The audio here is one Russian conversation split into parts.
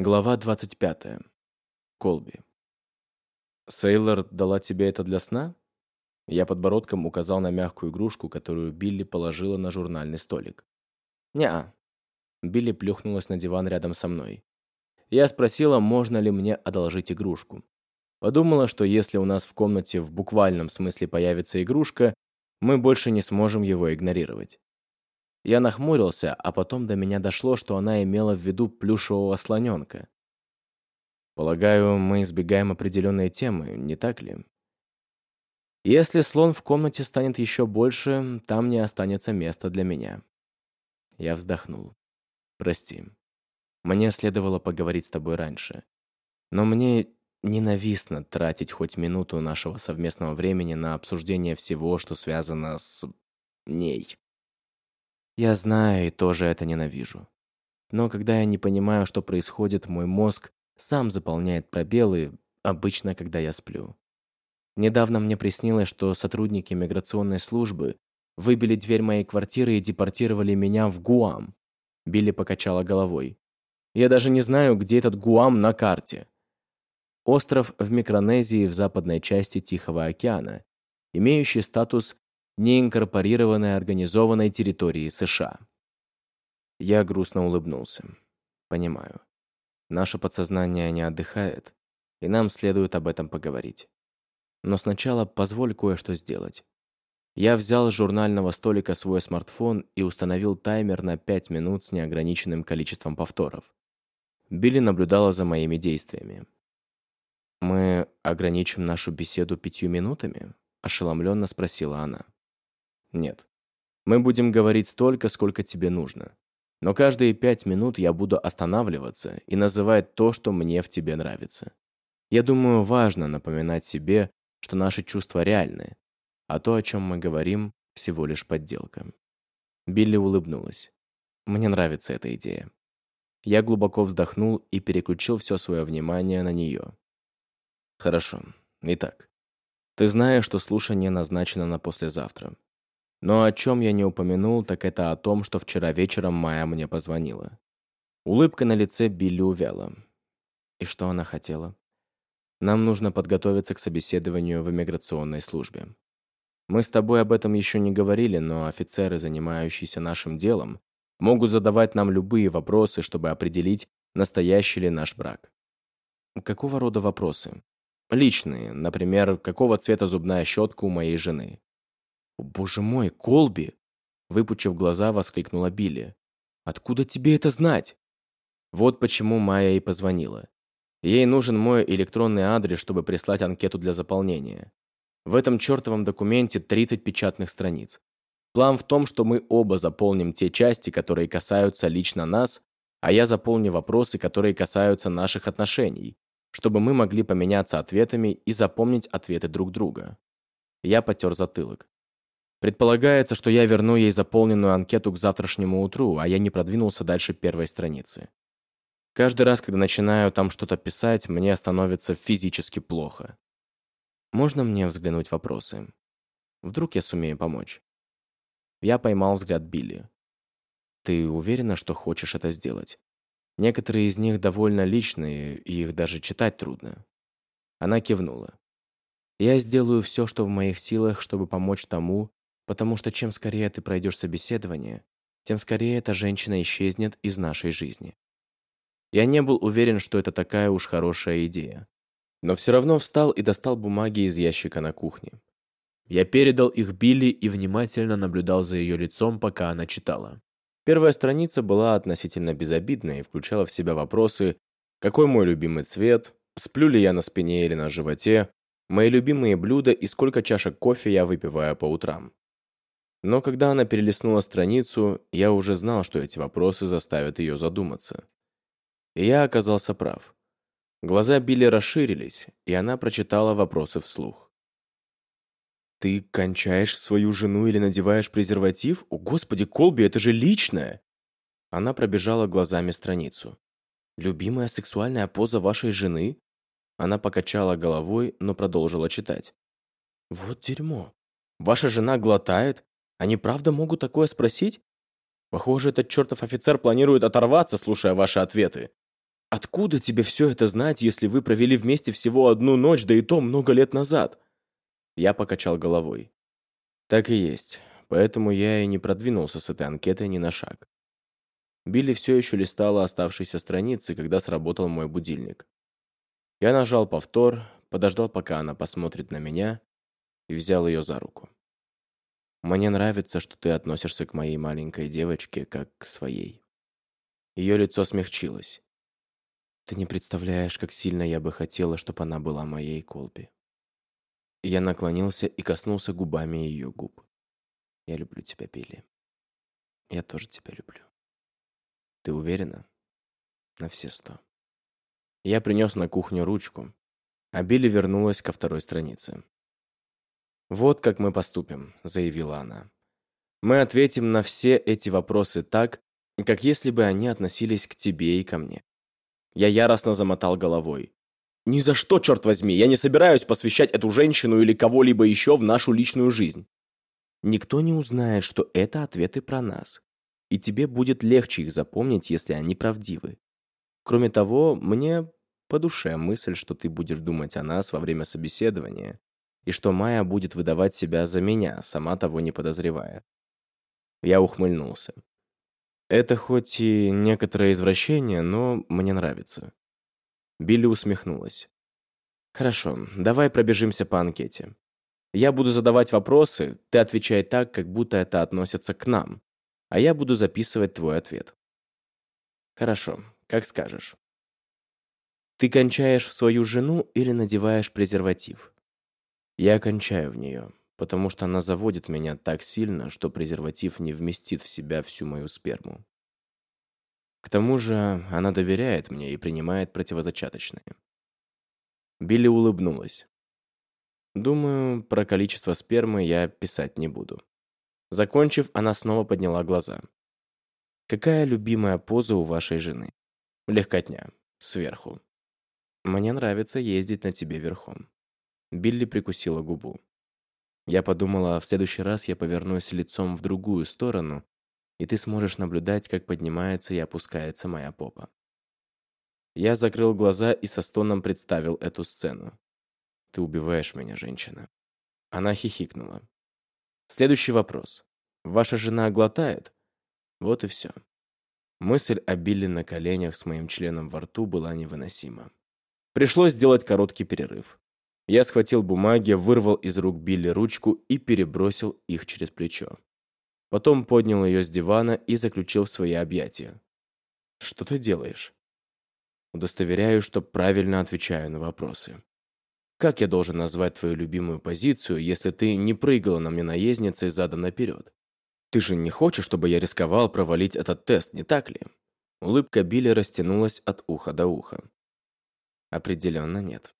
Глава 25. Колби. «Сейлор дала тебе это для сна?» Я подбородком указал на мягкую игрушку, которую Билли положила на журнальный столик. «Не-а». Билли плюхнулась на диван рядом со мной. Я спросила, можно ли мне одолжить игрушку. Подумала, что если у нас в комнате в буквальном смысле появится игрушка, мы больше не сможем его игнорировать. Я нахмурился, а потом до меня дошло, что она имела в виду плюшевого слоненка. Полагаю, мы избегаем определенной темы, не так ли? Если слон в комнате станет еще больше, там не останется места для меня. Я вздохнул. Прости. Мне следовало поговорить с тобой раньше. Но мне ненавистно тратить хоть минуту нашего совместного времени на обсуждение всего, что связано с... ней. Я знаю и тоже это ненавижу. Но когда я не понимаю, что происходит, мой мозг сам заполняет пробелы, обычно, когда я сплю. Недавно мне приснилось, что сотрудники миграционной службы выбили дверь моей квартиры и депортировали меня в Гуам. Билли покачала головой. Я даже не знаю, где этот Гуам на карте. Остров в Микронезии в западной части Тихого океана, имеющий статус неинкорпорированной организованной территории США. Я грустно улыбнулся. Понимаю. Наше подсознание не отдыхает, и нам следует об этом поговорить. Но сначала позволь кое-что сделать. Я взял с журнального столика свой смартфон и установил таймер на 5 минут с неограниченным количеством повторов. Билли наблюдала за моими действиями. «Мы ограничим нашу беседу пятью минутами?» – ошеломленно спросила она. Нет. Мы будем говорить столько, сколько тебе нужно. Но каждые пять минут я буду останавливаться и называть то, что мне в тебе нравится. Я думаю, важно напоминать себе, что наши чувства реальны, а то, о чем мы говорим, всего лишь подделка. Билли улыбнулась. Мне нравится эта идея. Я глубоко вздохнул и переключил все свое внимание на нее. Хорошо. Итак, ты знаешь, что слушание назначено на послезавтра. Но о чем я не упомянул, так это о том, что вчера вечером Майя мне позвонила. Улыбка на лице Билли увяла. И что она хотела? Нам нужно подготовиться к собеседованию в иммиграционной службе. Мы с тобой об этом еще не говорили, но офицеры, занимающиеся нашим делом, могут задавать нам любые вопросы, чтобы определить, настоящий ли наш брак. Какого рода вопросы? Личные, например, какого цвета зубная щетка у моей жены. «Боже мой, Колби!» Выпучив глаза, воскликнула Билли. «Откуда тебе это знать?» Вот почему Майя и позвонила. Ей нужен мой электронный адрес, чтобы прислать анкету для заполнения. В этом чертовом документе 30 печатных страниц. План в том, что мы оба заполним те части, которые касаются лично нас, а я заполню вопросы, которые касаются наших отношений, чтобы мы могли поменяться ответами и запомнить ответы друг друга. Я потер затылок. Предполагается, что я верну ей заполненную анкету к завтрашнему утру, а я не продвинулся дальше первой страницы. Каждый раз, когда начинаю там что-то писать, мне становится физически плохо. Можно мне взглянуть вопросы? Вдруг я сумею помочь? Я поймал взгляд Билли. Ты уверена, что хочешь это сделать? Некоторые из них довольно личные, и их даже читать трудно. Она кивнула. Я сделаю все, что в моих силах, чтобы помочь тому, Потому что чем скорее ты пройдешь собеседование, тем скорее эта женщина исчезнет из нашей жизни. Я не был уверен, что это такая уж хорошая идея. Но все равно встал и достал бумаги из ящика на кухне. Я передал их Билли и внимательно наблюдал за ее лицом, пока она читала. Первая страница была относительно безобидной и включала в себя вопросы «Какой мой любимый цвет?», «Сплю ли я на спине или на животе?», «Мои любимые блюда» и «Сколько чашек кофе я выпиваю по утрам?». Но когда она перелистнула страницу, я уже знал, что эти вопросы заставят ее задуматься. И я оказался прав. Глаза Билли расширились, и она прочитала вопросы вслух. «Ты кончаешь свою жену или надеваешь презерватив? О, господи, Колби, это же личное!» Она пробежала глазами страницу. «Любимая сексуальная поза вашей жены?» Она покачала головой, но продолжила читать. «Вот дерьмо. Ваша жена глотает, они правда могут такое спросить? Похоже, этот чертов офицер планирует оторваться, слушая ваши ответы. Откуда тебе все это знать, если вы провели вместе всего одну ночь, да и то много лет назад? Я покачал головой. Так и есть. Поэтому я и не продвинулся с этой анкетой ни на шаг. Билли все еще листала оставшиеся страницы, когда сработал мой будильник. Я нажал повтор, подождал, пока она посмотрит на меня, и взял ее за руку. «Мне нравится, что ты относишься к моей маленькой девочке как к своей». Ее лицо смягчилось. «Ты не представляешь, как сильно я бы хотела, чтобы она была моей Колби». Я наклонился и коснулся губами ее губ. «Я люблю тебя, Билли. Я тоже тебя люблю». «Ты уверена?» «На все сто». Я принес на кухню ручку, а Билли вернулась ко второй странице. «Вот как мы поступим», — заявила она. «Мы ответим на все эти вопросы так, как если бы они относились к тебе и ко мне». Я яростно замотал головой. «Ни за что, черт возьми! Я не собираюсь посвящать эту женщину или кого-либо еще в нашу личную жизнь. Никто не узнает, что это ответы про нас, и тебе будет легче их запомнить, если они правдивы. Кроме того, мне по душе мысль, что ты будешь думать о нас во время собеседования, и что Майя будет выдавать себя за меня, сама того не подозревая. Я ухмыльнулся. Это хоть и некоторое извращение, но мне нравится. Билли усмехнулась. Хорошо, давай пробежимся по анкете. Я буду задавать вопросы, ты отвечай так, как будто это относится к нам, а я буду записывать твой ответ. Хорошо, как скажешь. Ты кончаешь свою жену или надеваешь презерватив? Я кончаю в нее, потому что она заводит меня так сильно, что презерватив не вместит в себя всю мою сперму. К тому же она доверяет мне и принимает противозачаточные. Билли улыбнулась. Думаю, про количество спермы я писать не буду. Закончив, она снова подняла глаза. Какая любимая поза у вашей жены? Легкотня. Сверху. Мне нравится ездить на тебе верхом. Билли прикусила губу. Я подумала, в следующий раз я повернусь лицом в другую сторону, и ты сможешь наблюдать, как поднимается и опускается моя попа. Я закрыл глаза и со стоном представил эту сцену. Ты убиваешь меня, женщина. Она хихикнула. Следующий вопрос. Ваша жена глотает? Вот и все. Мысль о Билли на коленях с моим членом во рту была невыносима. Пришлось сделать короткий перерыв. Я схватил бумаги, вырвал из рук Билли ручку и перебросил их через плечо. Потом поднял ее с дивана и заключил в свои объятия. «Что ты делаешь?» Удостоверяю, что правильно отвечаю на вопросы. Как я должен назвать твою любимую позицию, если ты не прыгала на мне наездницей задом наперед? Ты же не хочешь, чтобы я рисковал провалить этот тест, не так ли? Улыбка Билли растянулась от уха до уха. Определенно нет.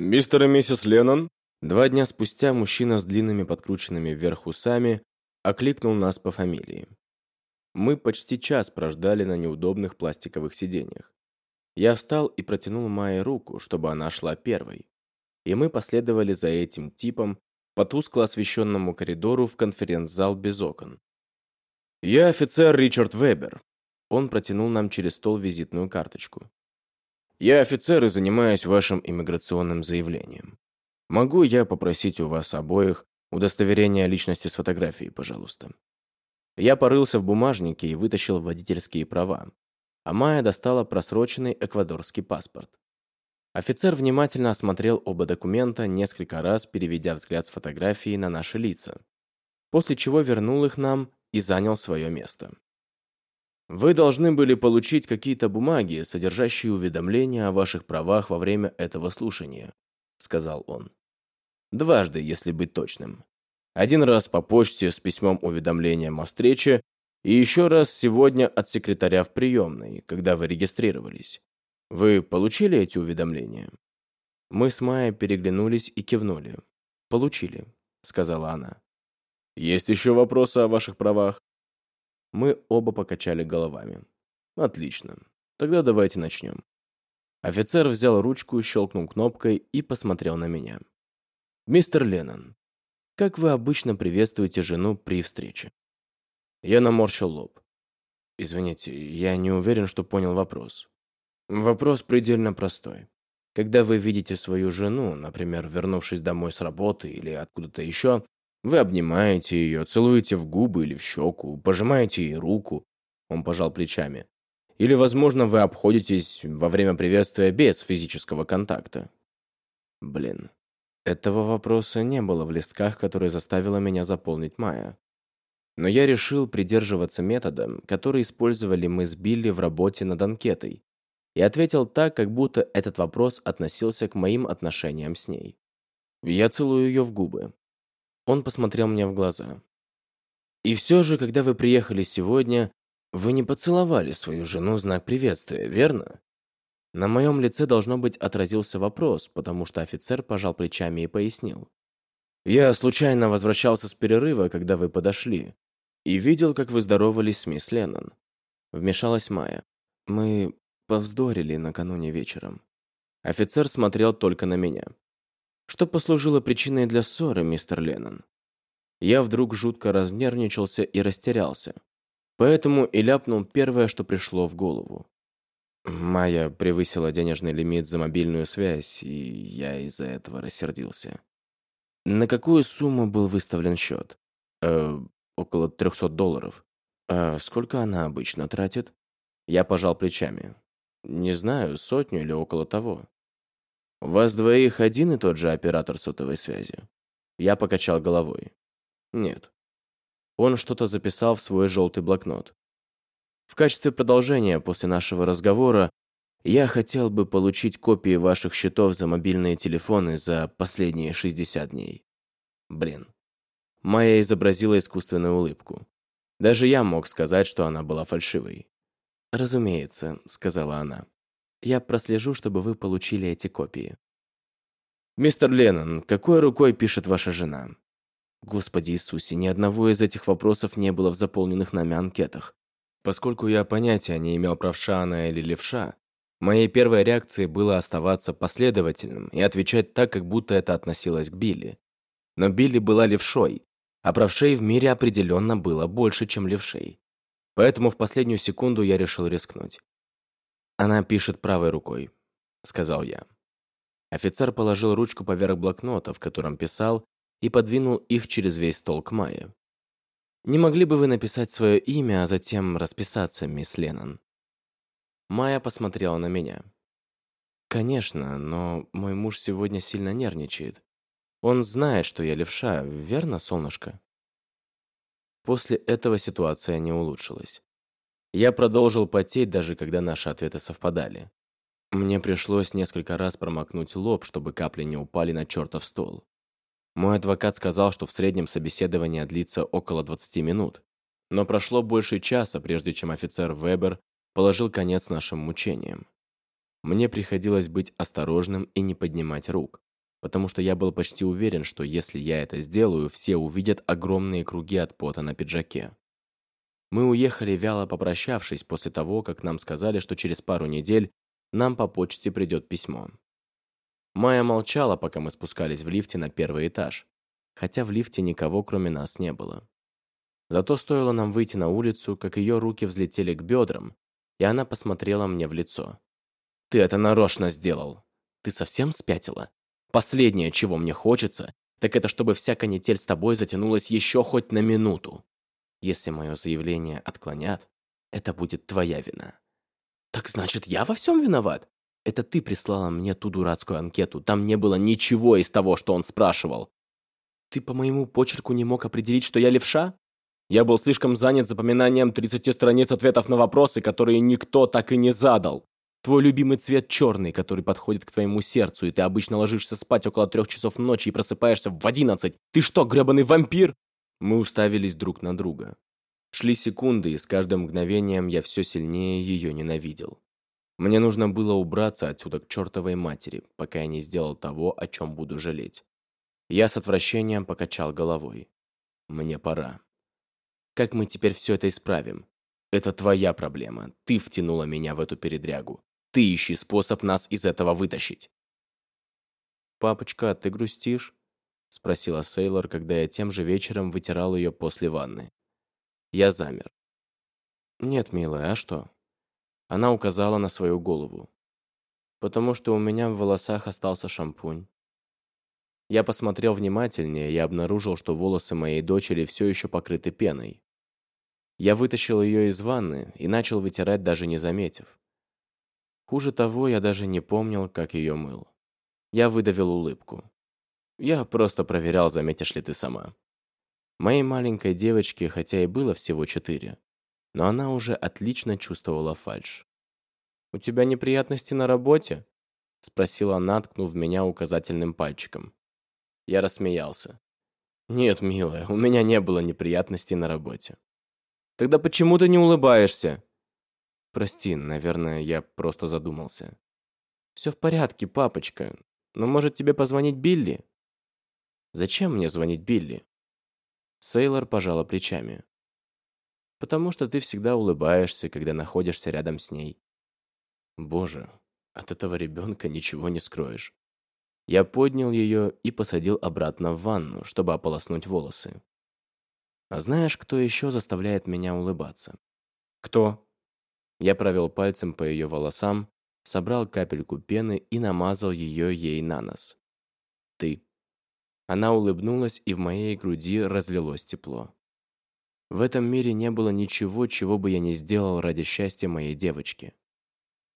«Мистер и миссис Леннон?» Два дня спустя мужчина с длинными подкрученными вверх усами окликнул нас по фамилии. Мы почти час прождали на неудобных пластиковых сиденьях. Я встал и протянул Майе руку, чтобы она шла первой. И мы последовали за этим типом по тускло освещенному коридору в конференц-зал без окон. «Я офицер Ричард Вебер». Он протянул нам через стол визитную карточку. Я офицер и занимаюсь вашим иммиграционным заявлением. Могу я попросить у вас обоих удостоверение личности с фотографией, пожалуйста?» Я порылся в бумажнике и вытащил водительские права, а Майя достала просроченный эквадорский паспорт. Офицер внимательно осмотрел оба документа, несколько раз переведя взгляд с фотографии на наши лица, после чего вернул их нам и занял свое место. Вы должны были получить какие-то бумаги, содержащие уведомления о ваших правах во время этого слушания, сказал он. Дважды, если быть точным. Один раз по почте с письмом-уведомлением о встрече, и еще раз сегодня от секретаря в приемной, когда вы регистрировались. Вы получили эти уведомления? Мы с Майей переглянулись и кивнули. «Получили», — сказала она. «Есть еще вопросы о ваших правах?» Мы оба покачали головами. «Отлично. Тогда давайте начнем». Офицер взял ручку, щелкнул кнопкой и посмотрел на меня. «Мистер Леннон, как вы обычно приветствуете жену при встрече?» Я наморщил лоб. «Извините, я не уверен, что понял вопрос». Вопрос предельно простой. Когда вы видите свою жену, например, вернувшись домой с работы или откуда-то еще, вы обнимаете ее, целуете в губы или в щеку, пожимаете ей руку. Он пожал плечами. Или, возможно, вы обходитесь во время приветствия без физического контакта. Блин, этого вопроса не было в листках, которые заставила меня заполнить Майя. Но я решил придерживаться метода, который использовали мы с Билли в работе над анкетой, и ответил так, как будто этот вопрос относился к моим отношениям с ней. Я целую ее в губы. Он посмотрел мне в глаза. «И все же, когда вы приехали сегодня, вы не поцеловали свою жену в знак приветствия, верно?» На моем лице, должно быть, отразился вопрос, потому что офицер пожал плечами и пояснил. «Я случайно возвращался с перерыва, когда вы подошли, и видел, как вы здоровались с мисс Леннон». Вмешалась Майя. «Мы повздорили накануне вечером. Офицер смотрел только на меня. Что послужило причиной для ссоры, мистер Леннон? Я вдруг жутко разнервничался и растерялся. Поэтому и ляпнул первое, что пришло в голову. Майя превысила денежный лимит за мобильную связь, и я из-за этого рассердился. На какую сумму был выставлен счет? Э, около 300 долларов. А сколько она обычно тратит? Я пожал плечами. Не знаю, сотню или около того. Вас двоих один и тот же оператор сотовой связи? Я покачал головой. Нет. Он что-то записал в свой желтый блокнот. В качестве продолжения после нашего разговора я хотел бы получить копии ваших счетов за мобильные телефоны за последние 60 дней. Блин. Майя изобразила искусственную улыбку. Даже я мог сказать, что она была фальшивой. «Разумеется», — сказала она. «Я прослежу, чтобы вы получили эти копии». «Мистер Леннон, какой рукой пишет ваша жена?» Господи Иисусе, ни одного из этих вопросов не было в заполненных нами анкетах. Поскольку я понятия не имел, правша она или левша, моей первой реакцией было оставаться последовательным и отвечать так, как будто это относилось к Билли. Но Билли была левшой, а правшей в мире определенно было больше, чем левшей. Поэтому в последнюю секунду я решил рискнуть. «Она пишет правой рукой», — сказал я. Офицер положил ручку поверх блокнота, в котором писал, и подвинул их через весь стол к Майе. «Не могли бы вы написать свое имя, а затем расписаться, мисс Леннон?» Майя посмотрела на меня. «Конечно, но мой муж сегодня сильно нервничает. Он знает, что я левша, верно, солнышко?» После этого ситуация не улучшилась. Я продолжил потеть, даже когда наши ответы совпадали. Мне пришлось несколько раз промокнуть лоб, чтобы капли не упали на чертов стол. Мой адвокат сказал, что в среднем собеседование длится около 20 минут. Но прошло больше часа, прежде чем офицер Вебер положил конец нашим мучениям. Мне приходилось быть осторожным и не поднимать рук потому что я был почти уверен, что если я это сделаю, все увидят огромные круги от пота на пиджаке. Мы уехали, вяло попрощавшись, после того, как нам сказали, что через пару недель нам по почте придет письмо. Майя молчала, пока мы спускались в лифте на первый этаж, хотя в лифте никого, кроме нас, не было. Зато стоило нам выйти на улицу, как ее руки взлетели к бедрам, и она посмотрела мне в лицо. «Ты это нарочно сделал! Ты совсем спятила? Последнее, чего мне хочется, так это чтобы вся канитель с тобой затянулась еще хоть на минуту. Если мое заявление отклонят, это будет твоя вина. Так значит, я во всем виноват? Это ты прислала мне ту дурацкую анкету. Там не было ничего из того, что он спрашивал. Ты по моему почерку не мог определить, что я левша? Я был слишком занят запоминанием 30 страниц ответов на вопросы, которые никто так и не задал. Твой любимый цвет черный, который подходит к твоему сердцу, и ты обычно ложишься спать около трех часов ночи и просыпаешься в одиннадцать. Ты что, гребаный вампир?» Мы уставились друг на друга. Шли секунды, и с каждым мгновением я все сильнее ее ненавидел. Мне нужно было убраться отсюда к чертовой матери, пока я не сделал того, о чем буду жалеть. Я с отвращением покачал головой. Мне пора. Как мы теперь все это исправим? Это твоя проблема. Ты втянула меня в эту передрягу. Ты ищи способ нас из этого вытащить. «Папочка, ты грустишь?» — спросила Сейлор, когда я тем же вечером вытирал ее после ванны. Я замер. «Нет, милая, а что?» Она указала на свою голову. Потому что у меня в волосах остался шампунь. Я посмотрел внимательнее и обнаружил, что волосы моей дочери все еще покрыты пеной. Я вытащил ее из ванны и начал вытирать, даже не заметив. Хуже того, я даже не помнил, как ее мыл. Я выдавил улыбку. Я просто проверял, заметишь ли ты сама. Моей маленькой девочке, хотя и было всего четыре, но она уже отлично чувствовала фальшь. «У тебя неприятности на работе?» — спросила она, ткнув меня указательным пальчиком. Я рассмеялся. «Нет, милая, у меня не было неприятностей на работе». «Тогда почему ты не улыбаешься?» «Прости, наверное, я просто задумался». «Все в порядке, папочка. Но может тебе позвонить Билли?» «Зачем мне звонить Билли?» Сейлор пожала плечами. «Потому что ты всегда улыбаешься, когда находишься рядом с ней». «Боже, от этого ребенка ничего не скроешь». Я поднял ее и посадил обратно в ванну, чтобы ополоснуть волосы. А знаешь, кто еще заставляет меня улыбаться? Кто? Я провел пальцем по ее волосам, собрал капельку пены и намазал ее ей на нос. Ты. Она улыбнулась, и в моей груди разлилось тепло. В этом мире не было ничего, чего бы я не сделал ради счастья моей девочки.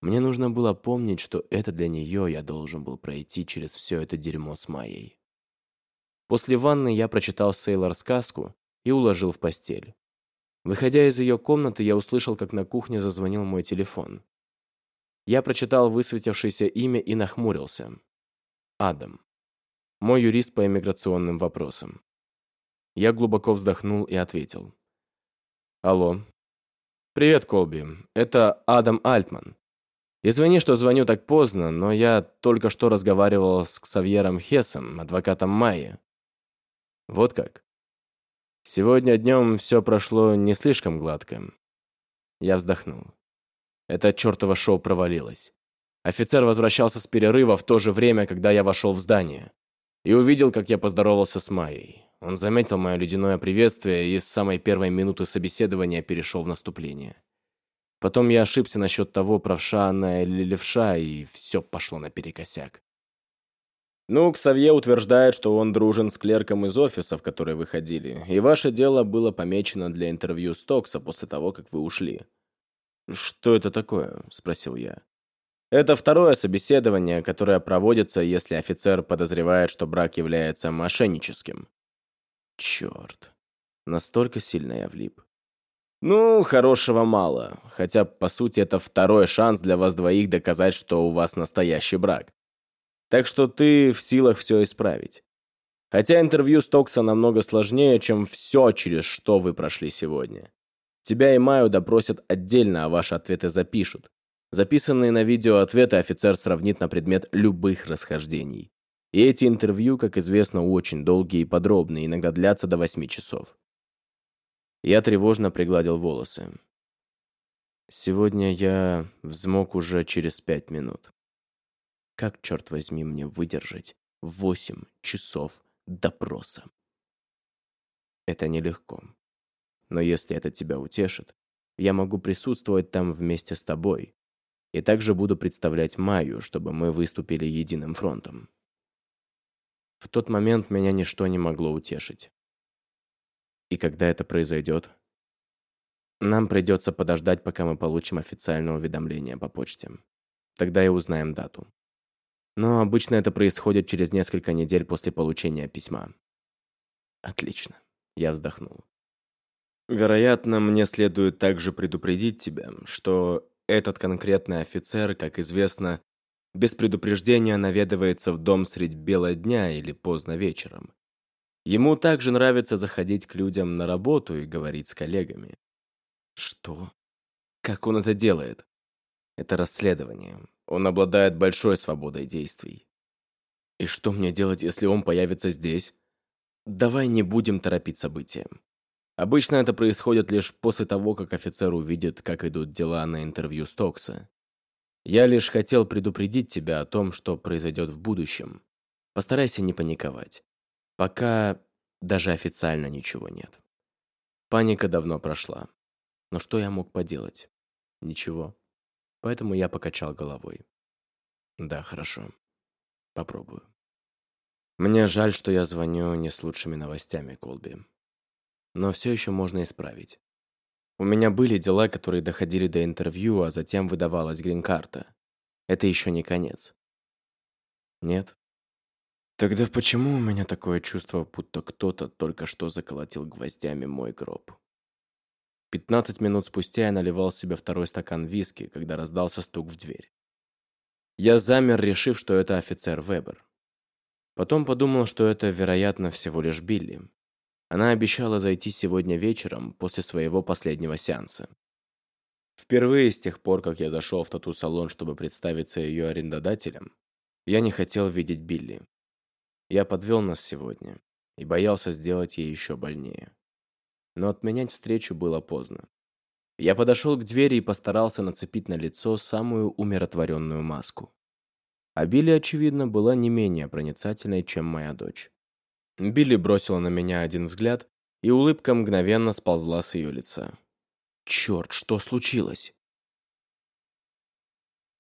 Мне нужно было помнить, что это для нее я должен был пройти через все это дерьмо с Майей. После ванны я прочитал Сейлор сказку и уложил в постель. Выходя из ее комнаты, я услышал, как на кухне зазвонил мой телефон. Я прочитал высветившееся имя и нахмурился. Адам. Мой юрист по иммиграционным вопросам. Я глубоко вздохнул и ответил. Алло. Привет, Колби. Это Адам Альтман. Извини, что звоню так поздно, но я только что разговаривал с Ксавьером Хессом, адвокатом Майи. Вот как. Сегодня днем все прошло не слишком гладко. Я вздохнул. Это чертово шоу провалилось. Офицер возвращался с перерыва в то же время, когда я вошел в здание. И увидел, как я поздоровался с Майей. Он заметил мое ледяное приветствие и с самой первой минуты собеседования перешел в наступление. Потом я ошибся насчет того, правша она или левша, и все пошло наперекосяк. Ну, Ксавье утверждает, что он дружен с клерком из офиса, в который вы ходили, и ваше дело было помечено для интервью Стокса после того, как вы ушли. «Что это такое?» – спросил я. Это второе собеседование, которое проводится, если офицер подозревает, что брак является мошенническим. Черт. Настолько сильно я влип. Ну, хорошего мало. Хотя, по сути, это второй шанс для вас двоих доказать, что у вас настоящий брак. Так что ты в силах все исправить. Хотя интервью Стокса намного сложнее, чем все, через что вы прошли сегодня. Тебя и Маю допросят отдельно, а ваши ответы запишут. Записанные на видео ответы офицер сравнит на предмет любых расхождений. И эти интервью, как известно, очень долгие и подробные, иногда длятся до 8 часов. Я тревожно пригладил волосы. Сегодня я взмок уже через пять минут. Как, черт возьми, мне выдержать восемь часов допроса? Это нелегко. Но если это тебя утешит, я могу присутствовать там вместе с тобой. И также буду представлять Майю, чтобы мы выступили единым фронтом. В тот момент меня ничто не могло утешить. И когда это произойдет? Нам придется подождать, пока мы получим официальное уведомление по почте. Тогда и узнаем дату. Но обычно это происходит через несколько недель после получения письма. Отлично. Я вздохнул. Вероятно, мне следует также предупредить тебя, что этот конкретный офицер, как известно, без предупреждения наведывается в дом средь бела дня или поздно вечером. Ему также нравится заходить к людям на работу и говорить с коллегами. Что? Как он это делает? Это расследование. Он обладает большой свободой действий. И что мне делать, если он появится здесь? Давай не будем торопить события. Обычно это происходит лишь после того, как офицер увидит, как идут дела на интервью Стокса. Я лишь хотел предупредить тебя о том, что произойдет в будущем. Постарайся не паниковать. Пока даже официально ничего нет. Паника давно прошла. Но что я мог поделать? Ничего. Поэтому я покачал головой. Да, хорошо. Попробую. Мне жаль, что я звоню не с лучшими новостями, Колби. Но все еще можно исправить. У меня были дела, которые доходили до интервью, а затем выдавалась грин-карта. Это еще не конец. Нет? Тогда почему у меня такое чувство, будто кто-то только что заколотил гвоздями мой гроб? Пятнадцать минут спустя я наливал себе второй стакан виски, когда раздался стук в дверь. Я замер, решив, что это офицер Вебер. Потом подумал, что это, вероятно, всего лишь Билли. Она обещала зайти сегодня вечером после своего последнего сеанса. Впервые с тех пор, как я зашел в тату-салон, чтобы представиться ее арендодателем, я не хотел видеть Билли. Я подвел нас сегодня и боялся сделать ей еще больнее. Но отменять встречу было поздно. Я подошел к двери и постарался нацепить на лицо самую умиротворенную маску. А Билли, очевидно, была не менее проницательной, чем моя дочь. Билли бросила на меня один взгляд, и улыбка мгновенно сползла с ее лица. «Черт, что случилось?»